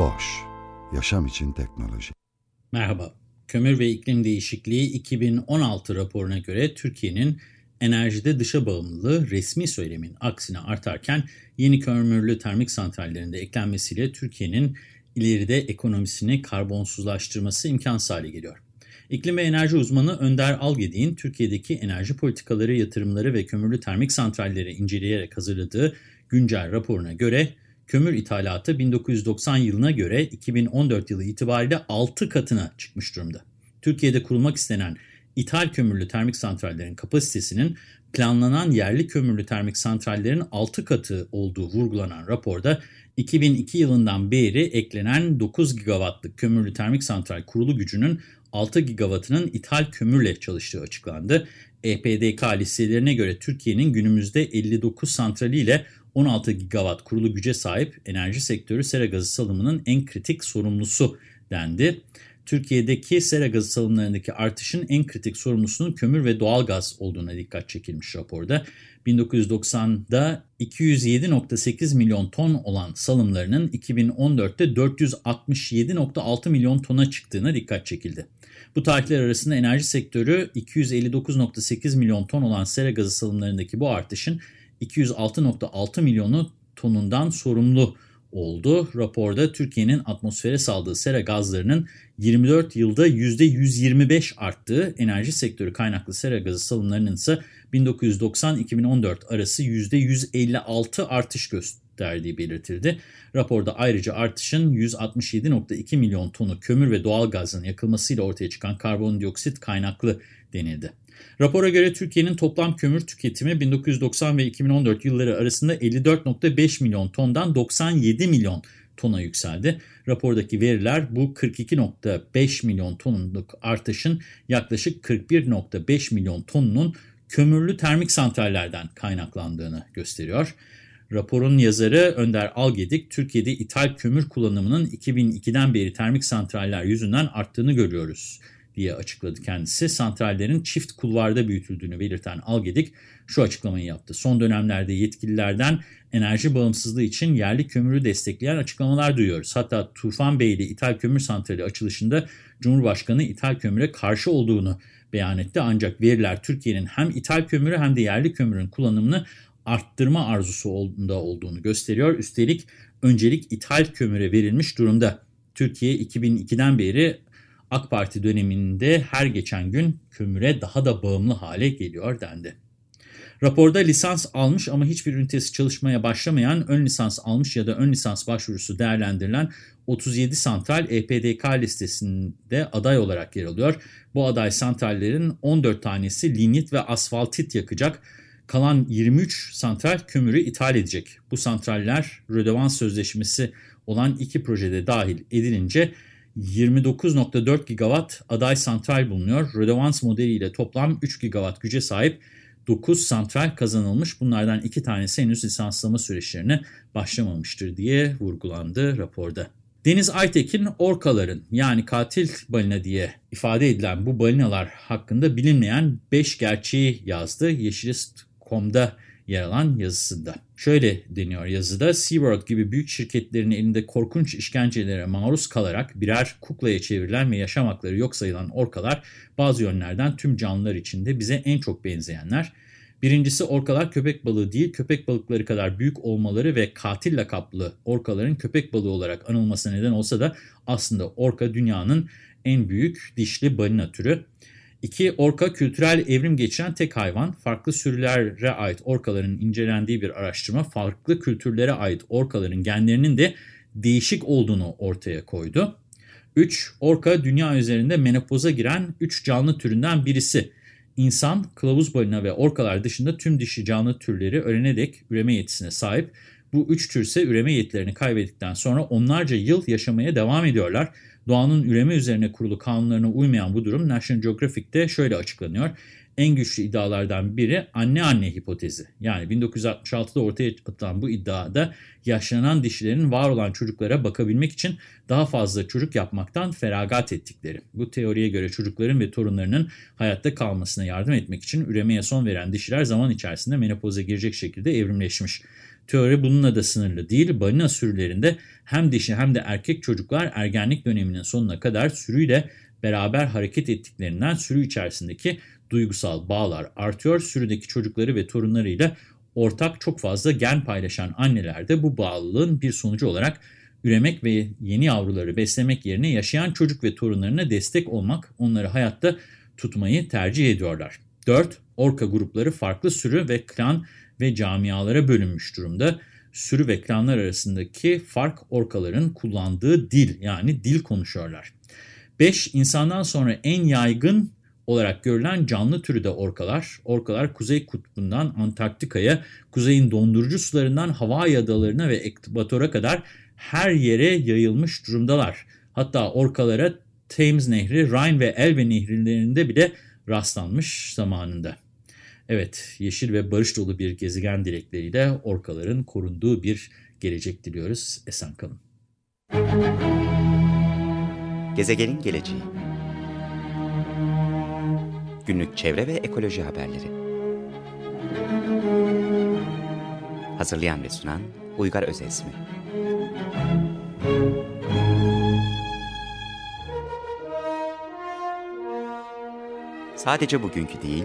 Boş, yaşam için teknoloji. Merhaba, Kömür ve İklim Değişikliği 2016 raporuna göre Türkiye'nin enerjide dışa bağımlılığı resmi söylemin aksine artarken yeni kömürlü termik santrallerinde eklenmesiyle Türkiye'nin ileride ekonomisini karbonsuzlaştırması imkansız hale geliyor. İklim ve enerji uzmanı Önder Algedik'in Türkiye'deki enerji politikaları, yatırımları ve kömürlü termik santralleri inceleyerek hazırladığı güncel raporuna göre kömür ithalatı 1990 yılına göre 2014 yılı itibariyle 6 katına çıkmış durumda. Türkiye'de kurulmak istenen ithal kömürlü termik santrallerin kapasitesinin planlanan yerli kömürlü termik santrallerin 6 katı olduğu vurgulanan raporda 2002 yılından beri eklenen 9 gigawattlık kömürlü termik santral kurulu gücünün 6 gigawattının ithal kömürle çalıştığı açıklandı. EPDK listelerine göre Türkiye'nin günümüzde 59 santrali ile 16 gigawatt kurulu güce sahip enerji sektörü sera gazı salımının en kritik sorumlusu dendi. Türkiye'deki sera gazı salımlarındaki artışın en kritik sorumlusunun kömür ve doğal gaz olduğuna dikkat çekilmiş raporda. 1990'da 207.8 milyon ton olan salımlarının 2014'te 467.6 milyon tona çıktığına dikkat çekildi. Bu tarihler arasında enerji sektörü 259.8 milyon ton olan sera gazı salımlarındaki bu artışın 206.6 milyonu tonundan sorumlu oldu. Raporda Türkiye'nin atmosfere saldığı sera gazlarının 24 yılda %125 arttığı, enerji sektörü kaynaklı sera gazı salımlarının ise 1990-2014 arası %156 artış gösterdiği belirtildi. Raporda ayrıca artışın 167.2 milyon tonu kömür ve doğal gazın yakılmasıyla ortaya çıkan karbondioksit kaynaklı denildi. Rapora göre Türkiye'nin toplam kömür tüketimi 1990 ve 2014 yılları arasında 54.5 milyon tondan 97 milyon tona yükseldi. Rapordaki veriler bu 42.5 milyon tonluk artışın yaklaşık 41.5 milyon tonunun kömürlü termik santrallerden kaynaklandığını gösteriyor. Raporun yazarı Önder Algedik, Türkiye'de ithal kömür kullanımının 2002'den beri termik santraller yüzünden arttığını görüyoruz diye açıkladı kendisi. Santrallerin çift kulvarda büyütüldüğünü belirten Algedik şu açıklamayı yaptı. Son dönemlerde yetkililerden enerji bağımsızlığı için yerli kömürü destekleyen açıklamalar duyuyoruz. Hatta Tufan Beyli İthal Kömür Santrali açılışında Cumhurbaşkanı ithal kömüre karşı olduğunu beyan etti. Ancak veriler Türkiye'nin hem ithal kömürü hem de yerli kömürün kullanımını arttırma arzusu olduğunu gösteriyor. Üstelik öncelik ithal kömüre verilmiş durumda. Türkiye 2002'den beri AK Parti döneminde her geçen gün kömüre daha da bağımlı hale geliyor dendi. Raporda lisans almış ama hiçbir ünitesi çalışmaya başlamayan, ön lisans almış ya da ön lisans başvurusu değerlendirilen 37 santral EPDK listesinde aday olarak yer alıyor. Bu aday santrallerin 14 tanesi lignit ve asfaltit yakacak. Kalan 23 santral kömürü ithal edecek. Bu santraller Rödevans Sözleşmesi olan iki projede dahil edilince 29.4 gigawatt aday santral bulunuyor. Rödevans modeliyle toplam 3 gigawatt güce sahip 9 santral kazanılmış. Bunlardan 2 tanesi henüz lisanslama süreçlerine başlamamıştır diye vurgulandı raporda. Deniz Aytekin orkaların yani katil balina diye ifade edilen bu balinalar hakkında bilinmeyen 5 gerçeği yazdı. Yeşilist.com'da yer alan yazısında. Şöyle deniyor yazıda, SeaWorld gibi büyük şirketlerin elinde korkunç işkencelere maruz kalarak birer kuklaya çevrilen ve yaşam hakları yok sayılan orkalar bazı yönlerden tüm canlılar içinde bize en çok benzeyenler. Birincisi orkalar köpek balığı değil, köpek balıkları kadar büyük olmaları ve katil lakaplı orkaların köpek balığı olarak anılmasına neden olsa da aslında orka dünyanın en büyük dişli balina türü. İki, orka kültürel evrim geçiren tek hayvan. Farklı sürülere ait orkaların incelendiği bir araştırma farklı kültürlere ait orkaların genlerinin de değişik olduğunu ortaya koydu. 3. Orka dünya üzerinde menopoza giren 3 canlı türünden birisi. İnsan, kılavuz balina ve orkalar dışında tüm dişi canlı türleri ölene dek üreme yetisine sahip. Bu üç tür ise üreme yetilerini kaybettikten sonra onlarca yıl yaşamaya devam ediyorlar. Doğanın üreme üzerine kurulu kanunlarına uymayan bu durum National Geographic'te şöyle açıklanıyor en güçlü iddialardan biri anne anne hipotezi. Yani 1966'da ortaya atılan bu iddiada yaşlanan dişilerin var olan çocuklara bakabilmek için daha fazla çocuk yapmaktan feragat ettikleri. Bu teoriye göre çocukların ve torunlarının hayatta kalmasına yardım etmek için üremeye son veren dişiler zaman içerisinde menopoza girecek şekilde evrimleşmiş. Teori bununla da sınırlı değil. Balina sürülerinde hem dişi hem de erkek çocuklar ergenlik döneminin sonuna kadar sürüyle beraber hareket ettiklerinden sürü içerisindeki duygusal bağlar artıyor. Sürüdeki çocukları ve torunlarıyla ortak çok fazla gen paylaşan anneler de bu bağlılığın bir sonucu olarak üremek ve yeni yavruları beslemek yerine yaşayan çocuk ve torunlarına destek olmak, onları hayatta tutmayı tercih ediyorlar. 4. Orka grupları farklı sürü ve klan ve camialara bölünmüş durumda. Sürü ve arasındaki fark orkaların kullandığı dil yani dil konuşuyorlar. 5. İnsandan sonra en yaygın olarak görülen canlı türü de orkalar. Orkalar Kuzey Kutbu'ndan Antarktika'ya, kuzeyin dondurucu sularından Hawaii adalarına ve ekvatora kadar her yere yayılmış durumdalar. Hatta orkalara Thames Nehri, Rhine ve Elbe nehirlerinde bile rastlanmış zamanında. Evet, yeşil ve barış dolu bir gezegen dilekleriyle orkaların korunduğu bir gelecek diliyoruz. Esen kalın. Gezegenin geleceği Günlük çevre ve ekoloji haberleri Hazırlayan ve sunan Uygar Özesmi Sadece bugünkü değil,